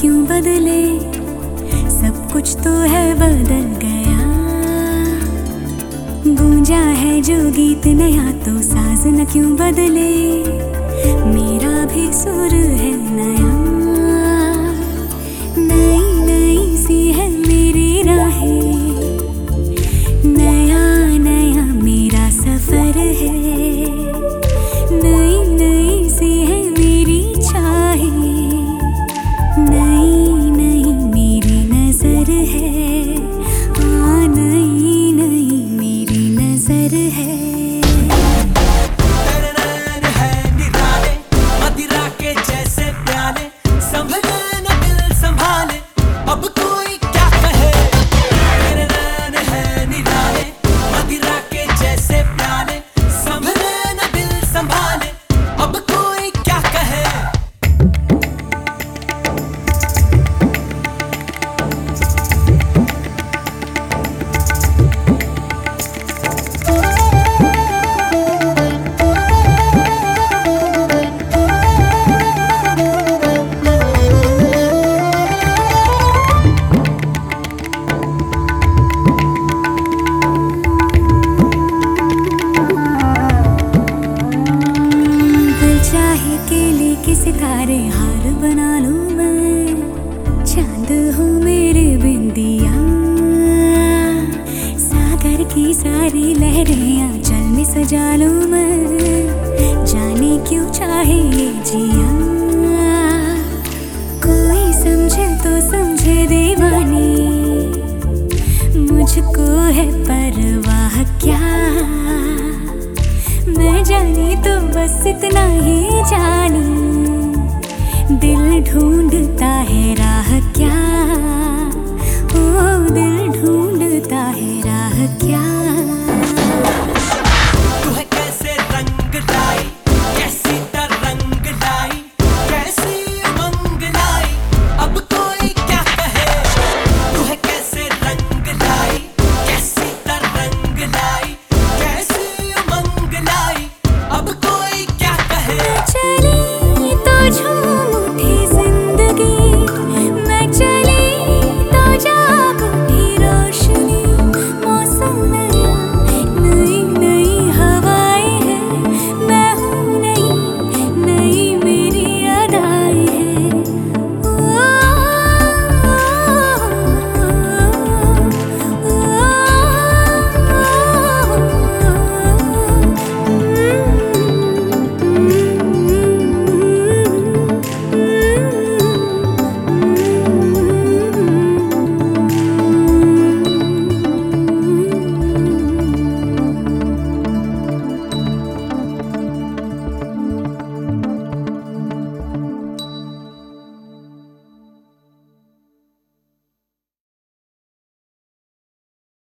क्यों बदले? सब कुछ तो है बदल गया। गूंजा है जो गीत नया तो साज न क्यों बदले? मेरा भी सुर है नया। सितारे हार बना लूँ मैं। चाँद हूँ मेरे बिंदिया। सागर की सारी लहरें आंचल में सजा लूँ मैं। जाने क्यों चाहे ये जिया। कोई समझे तो समझे दीवानी। मुझको है परवाह क्या? मैं जानी तो बस इतना ही जानी। ढूंढता है राह क्या?